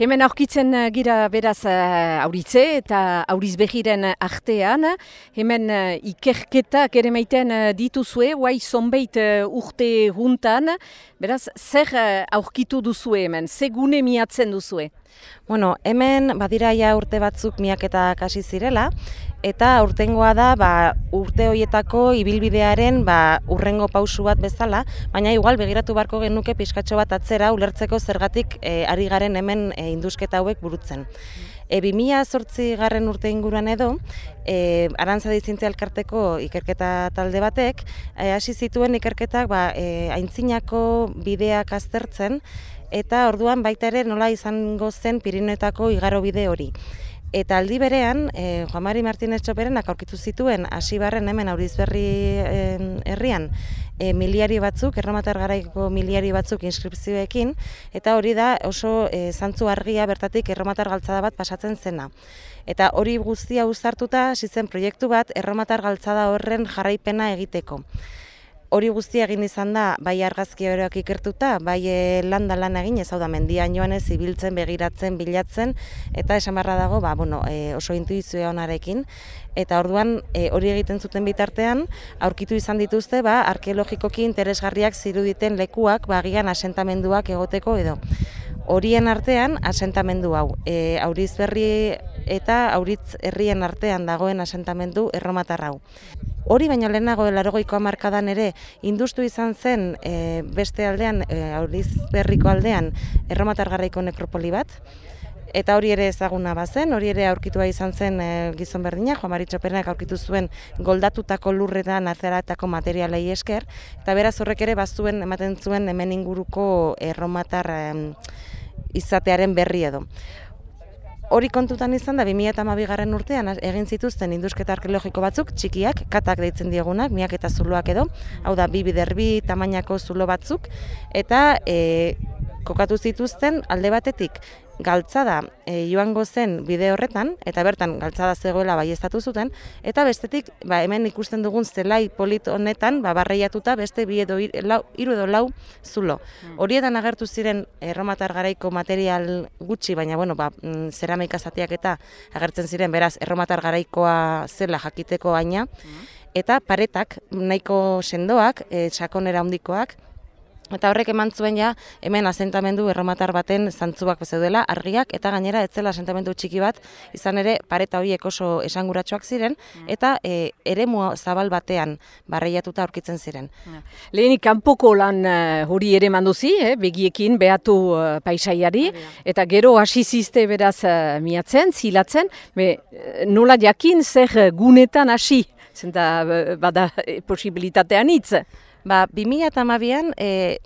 Hemen aurkitzen eh, gira beraz uh, auritze eta auriz behiren artean. Hemen uh, ikerketak ere meiten uh, dituzue, guai zonbeit urte juntan. Beraz, zer aurkitu duzue hemen, segune miatzen duzue? Bueno, hemen badiraia urte batzuk miak eta kasi zirela, eta urtengoa da ba, urte horietako ibilbidearen ba, urrengo pausu bat bezala, baina igual begiratu barko genuke pixkatxo bat atzera ulertzeko zergatik e, ari garen hemen e, indusketa hauek burutzen. E, 2008 garren urte inguruan edo, e, Arantza Dizintzia Elkarteko ikerketa talde batek, e, hasi zituen ikerketak ba, e, aintzinako bideak aztertzen, eta orduan baita ere nola izango zen Pirinetako igaro bide hori. Eta aldi berean, e, Juan Mari Martínez Txoperenak aurkitu zituen hasi barren hemen Aurizberri herrian e, miliari batzuk, erromatar garaiko miliari batzuk inskripzioekin, eta hori da oso e, zantzu argia bertatik erromatar galtzada bat pasatzen zena. Eta hori guztia uzartuta, hasi proiektu bat erromatar galtzada horren jarraipena egiteko hori guztia egin izan da, bai argazki horiak ikertuta, bai e, landa lan egin, ez hau da, mendian joan ez, ibiltzen, begiratzen, bilatzen, eta esan barra dago, ba, bueno, e, oso intuizioa onarekin, eta orduan e, hori egiten zuten bitartean, aurkitu izan dituzte, ba, arkeologikoki interesgarriak ziruditen lekuak, ba, gian asentamenduak egoteko edo. Horien artean, asentamendu hau, e, auriz berri eta auritz herrien artean dagoen asentamendu erromatar hau. Hori baina lehenago larogoiko amarkadan ere industu izan zen e, beste aldean, e, auriz berriko aldean, erromatar garraiko nekropoli bat, eta hori ere ezaguna bazen, hori ere aurkitua izan zen e, gizon berdina, Joan Maritxo Perenak aurkitu zuen goldatutako lurretan azeratako materialei esker, eta beraz horrek ere bazuen ematen zuen hemen inguruko erromatar e, izatearen berri edo. Hori kontutan izan da 2012 garren urtean egin zituzten indusketa arkeologiko batzuk txikiak, katak deitzen diegunak, miak eta zuloak edo, hau da bi biderbi tamainako zulo batzuk. Eta e, kokatu zituzten alde batetik galtzada e, joango zen bide horretan, eta bertan galtzada zegoela bai zuten, eta bestetik ba, hemen ikusten dugun zelai polit honetan ba, barreiatuta beste bi edo lau, iru edo lau zulo. Hmm. Horietan agertu ziren erromatar garaiko material gutxi, baina bueno, ba, mm, zeramika zatiak eta agertzen ziren, beraz, erromatar garaikoa zela jakiteko baina, hmm. eta paretak nahiko sendoak, e, txakonera handikoak, Eta horrek eman zuen ja, hemen asentamendu erromatar baten zantzuak zeudela, argiak, eta gainera etzela asentamendu txiki bat, izan ere pareta horiek oso esanguratsuak ziren, mm. eta e, ere zabal batean barreiatuta aurkitzen ziren. Lehenik kanpoko lan uh, hori ere manduzi, eh, begiekin behatu uh, paisaiari, eta gero hasi ziste beraz uh, miatzen, zilatzen, be, nola jakin zer gunetan hasi, zenta bada posibilitatean hitz. Ba, 2008an e,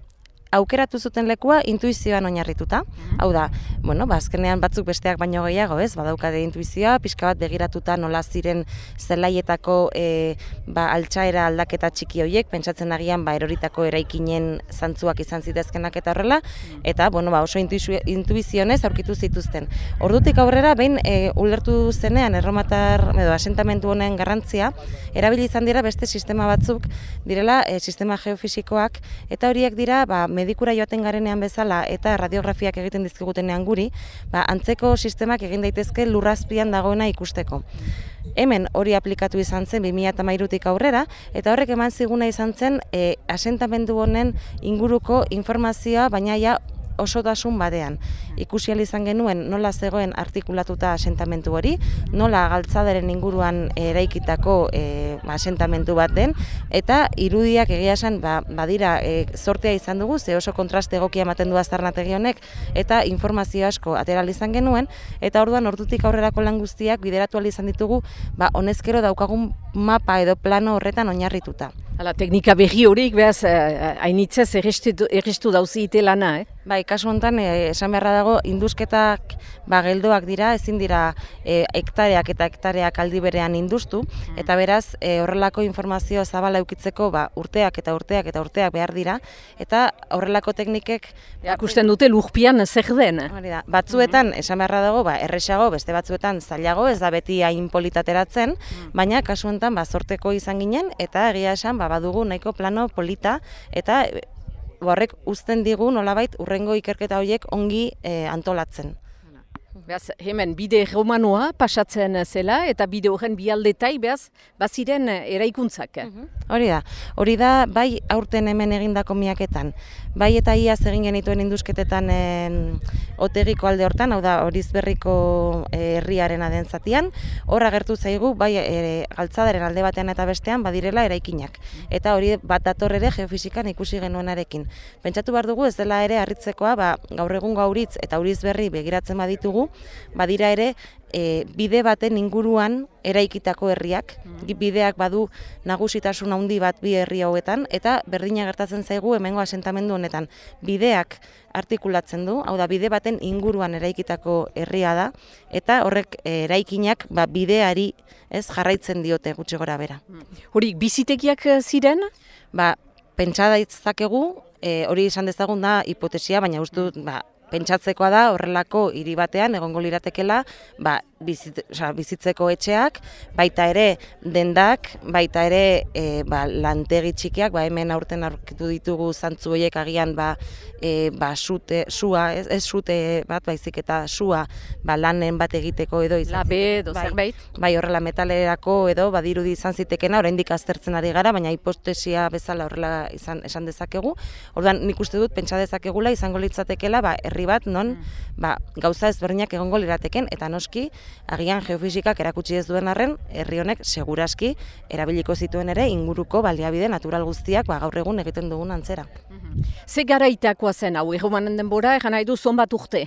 aukeratu zuten lekua intuizioan oinarrituta. Mhm. Hau da, bueno, ba, azkenean batzuk besteak baino gehiago, ez? Badaukade intuizioa, pixka bat begiratuta nola ziren zelaietako e, ba, altxaera aldaketa txiki horiek, pentsatzen agian ba, eroritako eraikinen zantzuak izan zitezkenak eta horrela, mhm. eta bueno, ba, oso intuizionez aurkitu zituzten. Ordutik aurrera, behin e, ulertu zenean erromatar, edo asentamentu honen garrantzia, erabili izan dira beste sistema batzuk, direla e, sistema geofisikoak, eta horiek dira, ba, medikura joaten garenean bezala eta radiografiak egiten dizkigutenean guri, ba, antzeko sistemak egin daitezke lurrazpian dagoena ikusteko. Hemen hori aplikatu izan zen 2013tik aurrera eta horrek eman ziguna izan zen e, asentamendu honen inguruko informazioa baina ja osotasun badean. Ikusi izan genuen nola zegoen artikulatuta asentamentu hori, nola galtzaderen inguruan eraikitako e, asentamentu bat den, eta irudiak egia esan ba, badira e, sortea izan dugu, ze oso kontraste egokia ematen du aztarnategi honek, eta informazio asko ateral izan genuen, eta orduan ordutik aurrerako lan guztiak bideratu izan ditugu, ba, honezkero daukagun mapa edo plano horretan oinarrituta. Hala, teknika behi horiek behaz, eh, hainitzez errestu dauzi ite lana, eh? Bai, kasu honetan, eh, esan beharra dago, induzketak ba, geldoak dira, ezin dira eh, hektareak eta hektareak aldi berean induztu, mm. eta beraz, eh, horrelako informazio zabala eukitzeko ba, urteak eta urteak eta urteak behar dira, eta horrelako teknikek... Akusten dute lujpian zer den. Da, batzuetan, esan beharra dago, ba, erresago, beste batzuetan zailago, ez da beti hain politateratzen, mm. baina kasu honetan, ba, sorteko izan ginen, eta egia esan, ba, badugu nahiko plano polita, eta horrek uzten digu nolabait urrengo ikerketa horiek ongi e, antolatzen. Beaz, hemen bide romanoa pasatzen zela eta bide horren bialdetai behaz, baziren eraikuntzak. Hori da, hori da bai aurten hemen egindako miaketan, bai eta iaz egin genituen indusketetan en, otegiko alde hortan, hau da horizberriko eh, herriaren aden zatian, hor agertu zaigu bai e, galtzadaren alde batean eta bestean badirela eraikinak. Eta hori bat dator ere geofizikan ikusi genuenarekin. Pentsatu behar dugu ez dela ere harritzekoa, ba, gaur egun gauritz eta horizberri begiratzen baditugu, badira ere e, bide baten inguruan eraikitako herriak, mm. bideak badu nagusitasun handi bat bi herri hauetan eta berdina gertatzen zaigu hemengo asentamendu honetan. Bideak artikulatzen du, hau da bide baten inguruan eraikitako herria da eta horrek e, eraikinak ba, bideari ez jarraitzen diote gutxi gora bera. Mm. Hori bizitekiak e, ziren? Ba, pentsa daitzakegu, e, hori izan dezagun da hipotesia, baina uste dut, ba, pentsatzekoa da horrelako hiri batean egongo liratekela ba, bizit, oza, bizitzeko etxeak, baita ere dendak, baita ere e, ba, lantegi txikiak, ba, hemen aurten aurkitu ditugu zantzu horiek agian ba, e, ba, sute, sua, ez, ez sute bat baizik eta sua ba, lanen bat egiteko edo izan Labe edo bai, zerbait. Bai, horrela metalerako edo badirudi izan zitekena, oraindik aztertzen ari gara, baina hipotesia bezala horrela izan esan dezakegu. Orduan nik uste dut pentsa dezakegula izango litzatekela ba, herri bat non mm. ba, gauza ezberdinak egongo lirateken eta noski agian geofisikak erakutsi ez duen arren, herri honek seguraski erabiliko zituen ere inguruko baliabide natural guztiak ba, gaur egun egiten dugun antzera. Mhm. Ze garaitakoa zen hau, egomanen denbora, egan nahi du zonbat urte?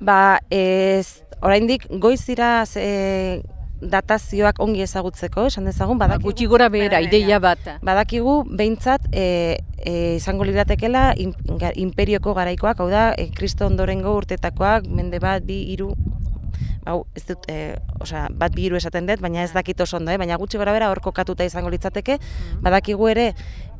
Ba, ez, oraindik goizira e, datazioak ongi ezagutzeko, esan dezagun, ba, badakigu... Gutxi gora behera, ideia bat. Badakigu, behintzat, e, e, izango liratekela imperioko garaikoak, hau da, e, kristo ondorengo urtetakoak, mende bat, bi, hiru hau ez dut, e, osea, bat bihiru esaten dut, baina ez dakit oso ondo, eh? baina gutxi gora bera hor kokatuta izango litzateke, mm. badakigu ere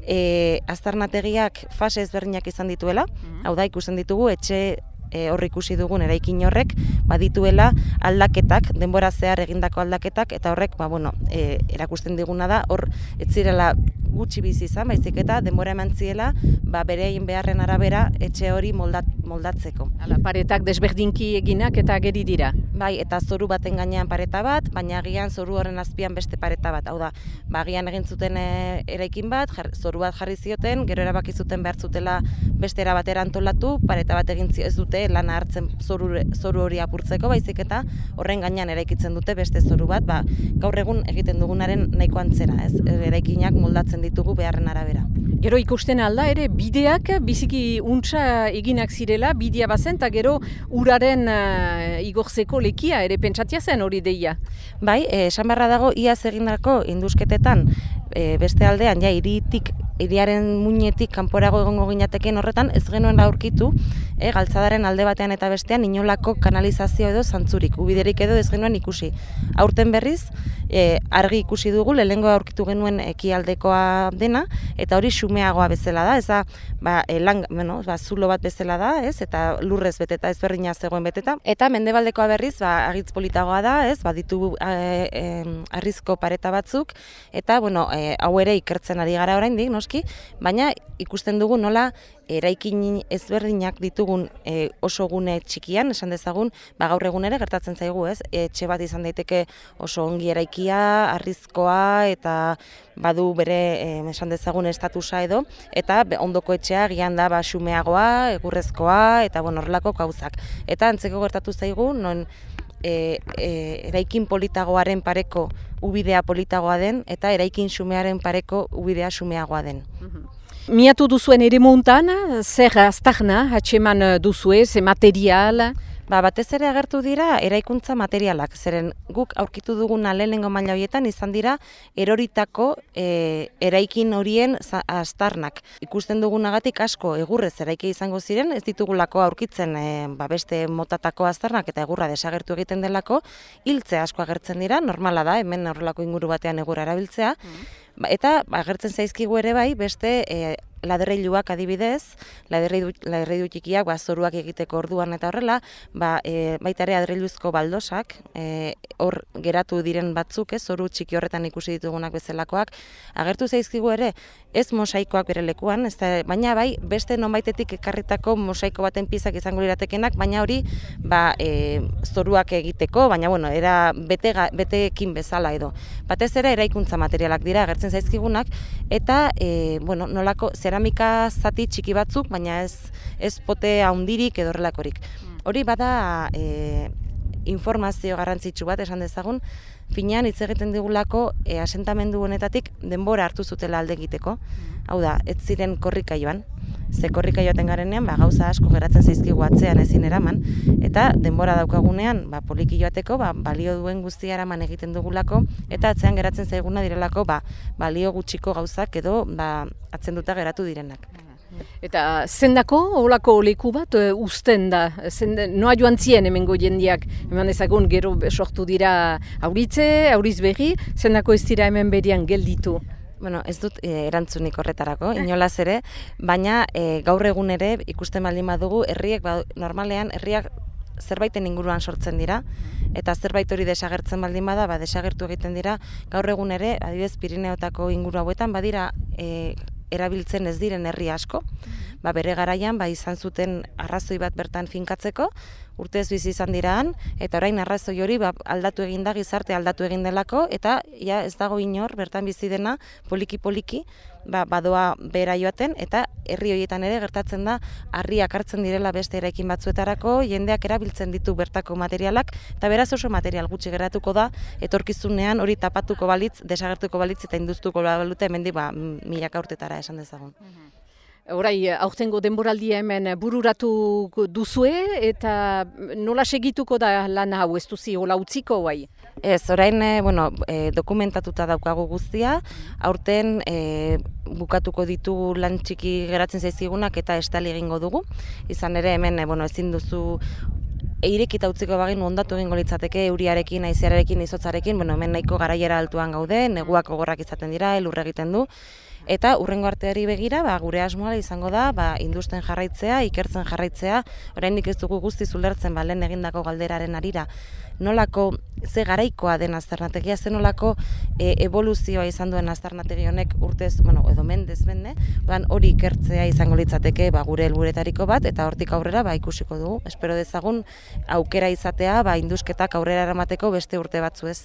e, aztarnategiak fase ezberdinak izan dituela, mm. hau da ikusten ditugu etxe e, hor ikusi dugun eraikin horrek badituela aldaketak, denbora zehar egindako aldaketak eta horrek ba, bueno, e, erakusten diguna da hor ez zirela gutxi bizi izan, baizik eta denbora eman ziela ba, bere egin beharren arabera etxe hori moldat, moldatzeko. Hala, paretak desberdinki eginak eta geri dira. Bai, eta zoru baten gainean pareta bat, baina agian zoru horren azpian beste pareta bat. Hau da, ba, agian egin zuten e, eraikin bat, jar, zoru bat jarri zioten, gero erabaki zuten behar zutela beste batera antolatu, pareta bat egin ez dute lana hartzen zoru, zoru hori apurtzeko, baizik eta horren gainean eraikitzen dute beste zoru bat, ba, gaur egun egiten dugunaren nahiko antzera, ez? Eraikinak moldatzen ditugu beharren arabera. Gero ikusten alda ere bideak biziki untsa eginak zirela, bidea bazen, eta gero uraren uh, igorzeko lekia ere pentsatia zen hori deia. Bai, eh, esan beharra dago iaz egindako indusketetan e, beste aldean, ja, iritik iriaren muinetik kanporago egongo ginateken horretan ez genuen aurkitu e, galtzadaren alde batean eta bestean inolako kanalizazio edo zantzurik, ubiderik edo ez genuen ikusi. Aurten berriz, e, argi ikusi dugu, lehengo aurkitu genuen ekialdekoa dena, eta hori xumeagoa bezala da, ez da, ba, e, lang, bueno, ba, zulo bat bezala da, ez, eta lurrez beteta ez berdina zegoen beteta, eta mendebaldekoa berriz, ba, agitz politagoa da, ez, ba, ditu e, arrizko pareta batzuk, eta, bueno, e, hau ere ikertzen ari gara oraindik, noski, baina ikusten dugu nola eraikin ezberdinak ditugun e, oso gune txikian, esan dezagun, ba gaur egun ere gertatzen zaigu, ez? Etxe bat izan daiteke oso ongi eraikia, arrizkoa eta badu bere e, esan dezagun estatusa edo eta ondoko etxea gian da ba xumeagoa, egurrezkoa eta bon horrelako gauzak. Eta antzeko gertatu zaigu non e, e, eraikin politagoaren pareko ubidea politagoa den eta eraikin xumearen pareko ubidea xumeagoa den. Mhm. Miatu duzuen ere montan, zer aztagna, hatxeman duzue, ze material? Ba, batez ere agertu dira eraikuntza materialak, zeren guk aurkitu dugun lehenengo maila horietan izan dira eroritako e, eraikin horien astarnak. Ikusten dugunagatik asko egurrez eraiki izango ziren, ez ditugulako aurkitzen e, ba, beste motatako astarnak eta egurra desagertu egiten delako, hiltze asko agertzen dira, normala da, hemen horrelako inguru batean egurra erabiltzea, mm. Ba, eta ba, agertzen zaizkigu ere bai beste e, laderreiluak adibidez, laderreilu txikiak ba, zoruak egiteko orduan eta horrela, ba, e, baita ere adreiluzko baldosak, e, hor geratu diren batzuk, ez, zoru txiki horretan ikusi ditugunak bezalakoak, agertu zaizkigu ere, ez mosaikoak bere lekuan, ez da, baina bai, beste nonbaitetik ekarritako mosaiko baten pizak izango liratekenak, baina hori, ba, e, zoruak egiteko, baina, bueno, era bete, beteekin bezala edo. Batez ere, eraikuntza materialak dira, agertzen zaizkigunak, eta, e, bueno, nolako, zeramika zati txiki batzuk, baina ez, ez pote handirik edo horrelakorik. Mm. Hori bada e, informazio garrantzitsu bat esan dezagun, finean hitz egiten digulako e, asentamendu honetatik denbora hartu zutela alde egiteko. Mm. Hau da, ez ziren korrika joan. Ze korrika joaten garenean, ba, gauza asko geratzen zaizkigu atzean ezin eraman, eta denbora daukagunean, ba, poliki joateko, ba, balio duen guztia eraman egiten dugulako, eta atzean geratzen zaiguna direlako, ba, balio gutxiko gauzak edo ba, atzenduta geratu direnak. Eta zendako olako leku bat uh, usten da, Zende, noa joan zien hemengo jendiak, eman ezagun gero sortu dira auritze, auriz berri, zendako ez dira hemen berian gelditu? Bueno, ez dut e, erantzunik horretarako, inolaz ere, baina e, gaur egun ere ikusten baldin badugu, herriek ba, normalean herriak zerbaiten inguruan sortzen dira, eta zerbait hori desagertzen baldin bada, ba, desagertu egiten dira, gaur egun ere, adibidez Pirineotako inguru hauetan, badira e, erabiltzen ez diren herri asko, ba, bere garaian ba, izan zuten arrazoi bat bertan finkatzeko, urte ez bizi izan diraan, eta orain arrazoi hori ba, aldatu egin da, gizarte aldatu egin delako, eta ja, ez dago inor bertan bizi dena poliki-poliki, ba, badoa bera joaten, eta herri horietan ere gertatzen da, harriak hartzen direla beste eraikin batzuetarako, jendeak erabiltzen ditu bertako materialak, eta beraz oso material gutxi geratuko da, etorkizunean hori tapatuko balitz, desagertuko balitz eta induztuko balute hemendi ba, milaka urtetara esan dezagun. Horai, aurtengo denboraldia hemen bururatu duzue eta nola segituko da lan hau, ez duzi, hola utziko bai? Ez, orain, eh, bueno, e, dokumentatuta daukagu guztia, aurten e, bukatuko ditu lan txiki geratzen zaizkigunak eta estali egingo dugu. Izan ere, hemen, bueno, ezin duzu eirekita utziko bagin ondatu egingo litzateke euriarekin, aiziarekin, izotzarekin, bueno, hemen nahiko garaiera altuan gaude, neguak gogorrak izaten dira, elurre egiten du, Eta urrengo arteari begira, ba, gure asmoa izango da, ba, industen jarraitzea, ikertzen jarraitzea, oraindik ez dugu guzti zulertzen ba, lehen egindako galderaren arira, nolako ze garaikoa den azternategia, ze nolako e, evoluzioa izan duen azternategi honek urtez, bueno, edo mendez bende, hori ikertzea izango litzateke ba, gure helburetariko bat, eta hortik aurrera ba, ikusiko dugu. Espero dezagun aukera izatea ba, indusketak aurrera eramateko beste urte batzu ez.